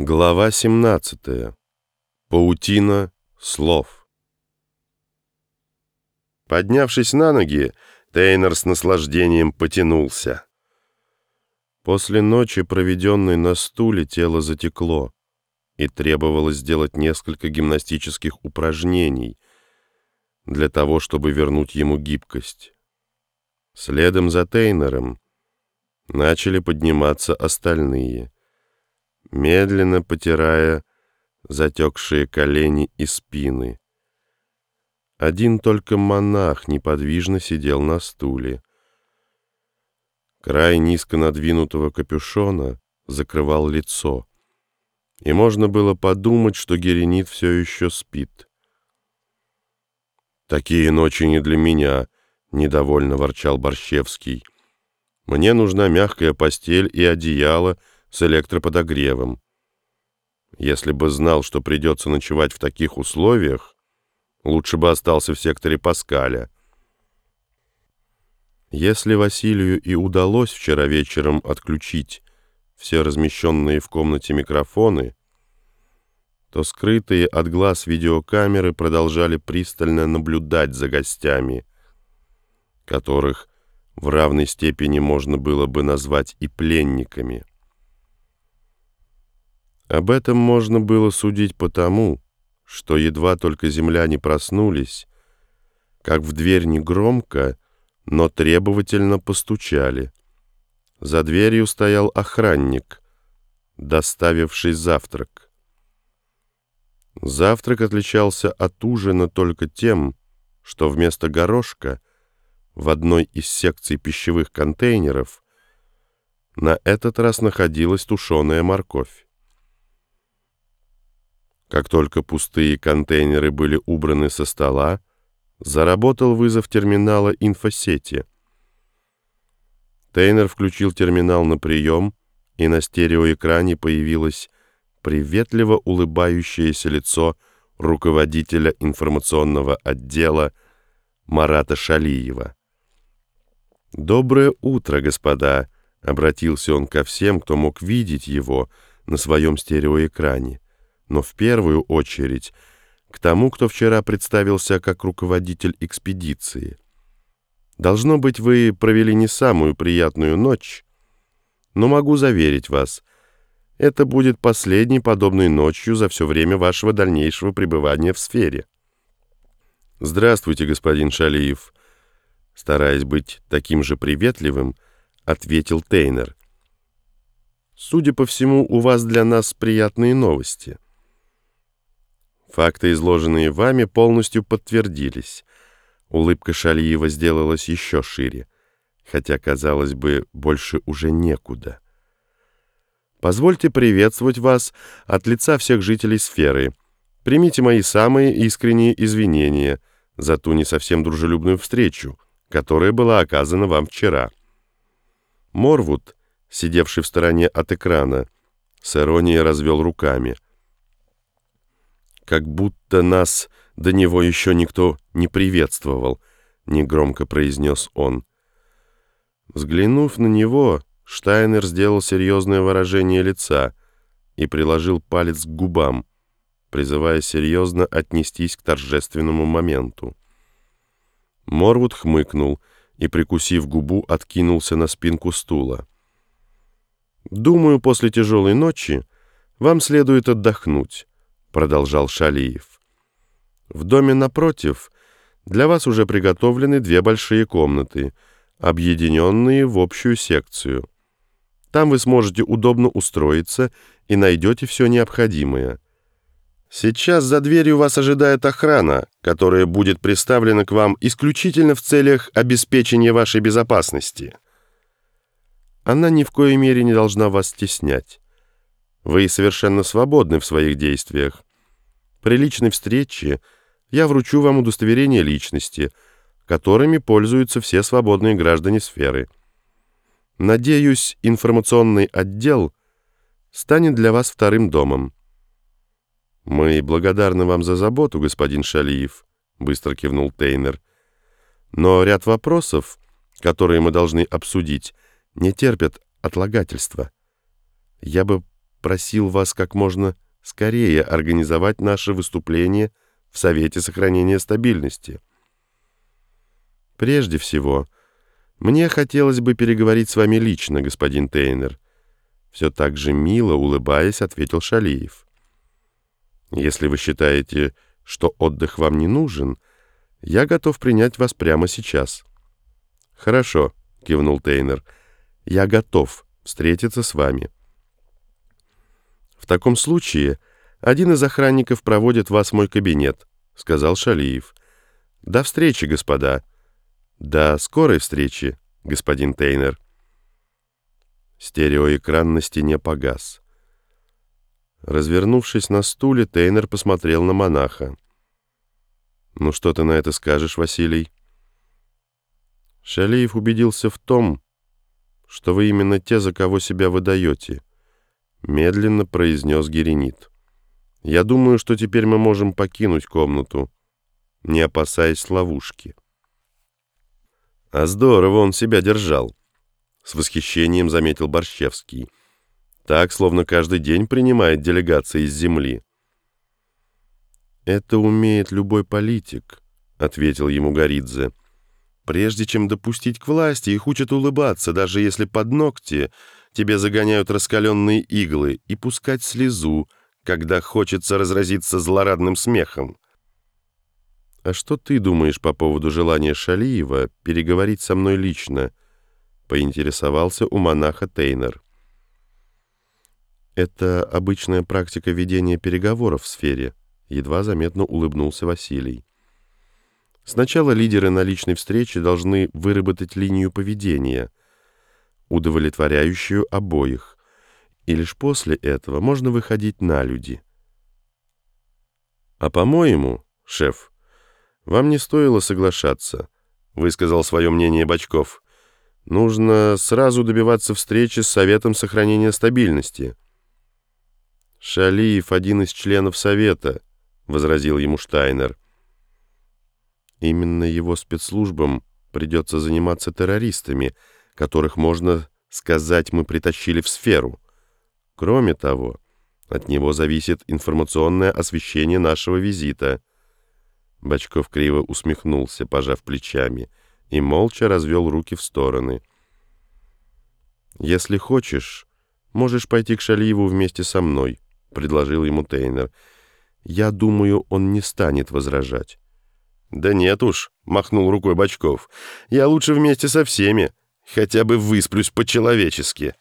Глава 17. Паутина слов. Поднявшись на ноги, Тейнер с наслаждением потянулся. После ночи, проведенной на стуле, тело затекло, и требовалось сделать несколько гимнастических упражнений для того, чтобы вернуть ему гибкость. Следом за Тейнером начали подниматься остальные — медленно потирая затекшие колени и спины. Один только монах неподвижно сидел на стуле. Край низко надвинутого капюшона закрывал лицо, и можно было подумать, что Геренит все еще спит. «Такие ночи не для меня», — недовольно ворчал Борщевский. «Мне нужна мягкая постель и одеяло, — с электроподогревом. Если бы знал, что придется ночевать в таких условиях, лучше бы остался в секторе Паскаля. Если Василию и удалось вчера вечером отключить все размещенные в комнате микрофоны, то скрытые от глаз видеокамеры продолжали пристально наблюдать за гостями, которых в равной степени можно было бы назвать и пленниками. Об этом можно было судить потому, что едва только земляне проснулись, как в дверь негромко, но требовательно постучали. За дверью стоял охранник, доставивший завтрак. Завтрак отличался от ужина только тем, что вместо горошка в одной из секций пищевых контейнеров на этот раз находилась тушеная морковь. Как только пустые контейнеры были убраны со стола, заработал вызов терминала инфосети. Тейнер включил терминал на прием, и на стереоэкране появилось приветливо улыбающееся лицо руководителя информационного отдела Марата Шалиева. «Доброе утро, господа!» — обратился он ко всем, кто мог видеть его на своем стереоэкране но в первую очередь к тому, кто вчера представился как руководитель экспедиции. Должно быть, вы провели не самую приятную ночь, но могу заверить вас, это будет последней подобной ночью за все время вашего дальнейшего пребывания в сфере. «Здравствуйте, господин Шалиев», стараясь быть таким же приветливым, ответил Тейнер. «Судя по всему, у вас для нас приятные новости». Факты, изложенные вами, полностью подтвердились. Улыбка Шалиева сделалась еще шире, хотя, казалось бы, больше уже некуда. Позвольте приветствовать вас от лица всех жителей сферы. Примите мои самые искренние извинения за ту не совсем дружелюбную встречу, которая была оказана вам вчера. Морвуд, сидевший в стороне от экрана, с иронией развел руками — как будто нас до него еще никто не приветствовал», — негромко произнес он. Взглянув на него, Штайнер сделал серьезное выражение лица и приложил палец к губам, призывая серьезно отнестись к торжественному моменту. Морвуд хмыкнул и, прикусив губу, откинулся на спинку стула. «Думаю, после тяжелой ночи вам следует отдохнуть». — продолжал Шалиев. «В доме напротив для вас уже приготовлены две большие комнаты, объединенные в общую секцию. Там вы сможете удобно устроиться и найдете все необходимое. Сейчас за дверью вас ожидает охрана, которая будет представлена к вам исключительно в целях обеспечения вашей безопасности. Она ни в коей мере не должна вас стеснять. Вы совершенно свободны в своих действиях. При личной встрече я вручу вам удостоверение личности, которыми пользуются все свободные граждане сферы. Надеюсь, информационный отдел станет для вас вторым домом. Мы благодарны вам за заботу, господин Шалиев, быстро кивнул Тейнер. Но ряд вопросов, которые мы должны обсудить, не терпят отлагательства. Я бы просил вас как можно скорее организовать наше выступление в Совете сохранения стабильности. Прежде всего, мне хотелось бы переговорить с вами лично, господин Тейнер. Все так же мило, улыбаясь, ответил Шалиев. Если вы считаете, что отдых вам не нужен, я готов принять вас прямо сейчас. Хорошо, кивнул Тейнер. Я готов встретиться с вами. Таком случае один из охранников проводит вас в мой кабинет, сказал Шалиев. До встречи, господа. До скорой встречи, господин Тейнер. Стереоэкран на стене погас. Развернувшись на стуле, Тейнер посмотрел на монаха. «Ну что ты на это скажешь, Василий?» Шалиев убедился в том, что вы именно те, за кого себя выдаете, медленно произнес Геренит. Я думаю, что теперь мы можем покинуть комнату, не опасаясь ловушки. А здорово он себя держал, с восхищением заметил Борщевский. Так, словно каждый день принимает делегации из земли. «Это умеет любой политик», — ответил ему Горидзе. «Прежде чем допустить к власти, их учат улыбаться, даже если под ногти тебе загоняют раскаленные иглы, и пускать слезу, когда хочется разразиться злорадным смехом». «А что ты думаешь по поводу желания Шалиева переговорить со мной лично?» — поинтересовался у монаха Тейнер. Это обычная практика ведения переговоров в сфере, едва заметно улыбнулся Василий. Сначала лидеры на личной встрече должны выработать линию поведения, удовлетворяющую обоих, и лишь после этого можно выходить на люди. «А по-моему, шеф, вам не стоило соглашаться», — высказал свое мнение Бочков. «Нужно сразу добиваться встречи с Советом сохранения стабильности». «Шалиев — один из членов Совета», — возразил ему Штайнер. «Именно его спецслужбам придется заниматься террористами, которых, можно сказать, мы притащили в сферу. Кроме того, от него зависит информационное освещение нашего визита». Бочков криво усмехнулся, пожав плечами, и молча развел руки в стороны. «Если хочешь, можешь пойти к Шалиеву вместе со мной». — предложил ему Тейнер. «Я думаю, он не станет возражать». «Да нет уж», — махнул рукой Бочков. «Я лучше вместе со всеми, хотя бы высплюсь по-человечески».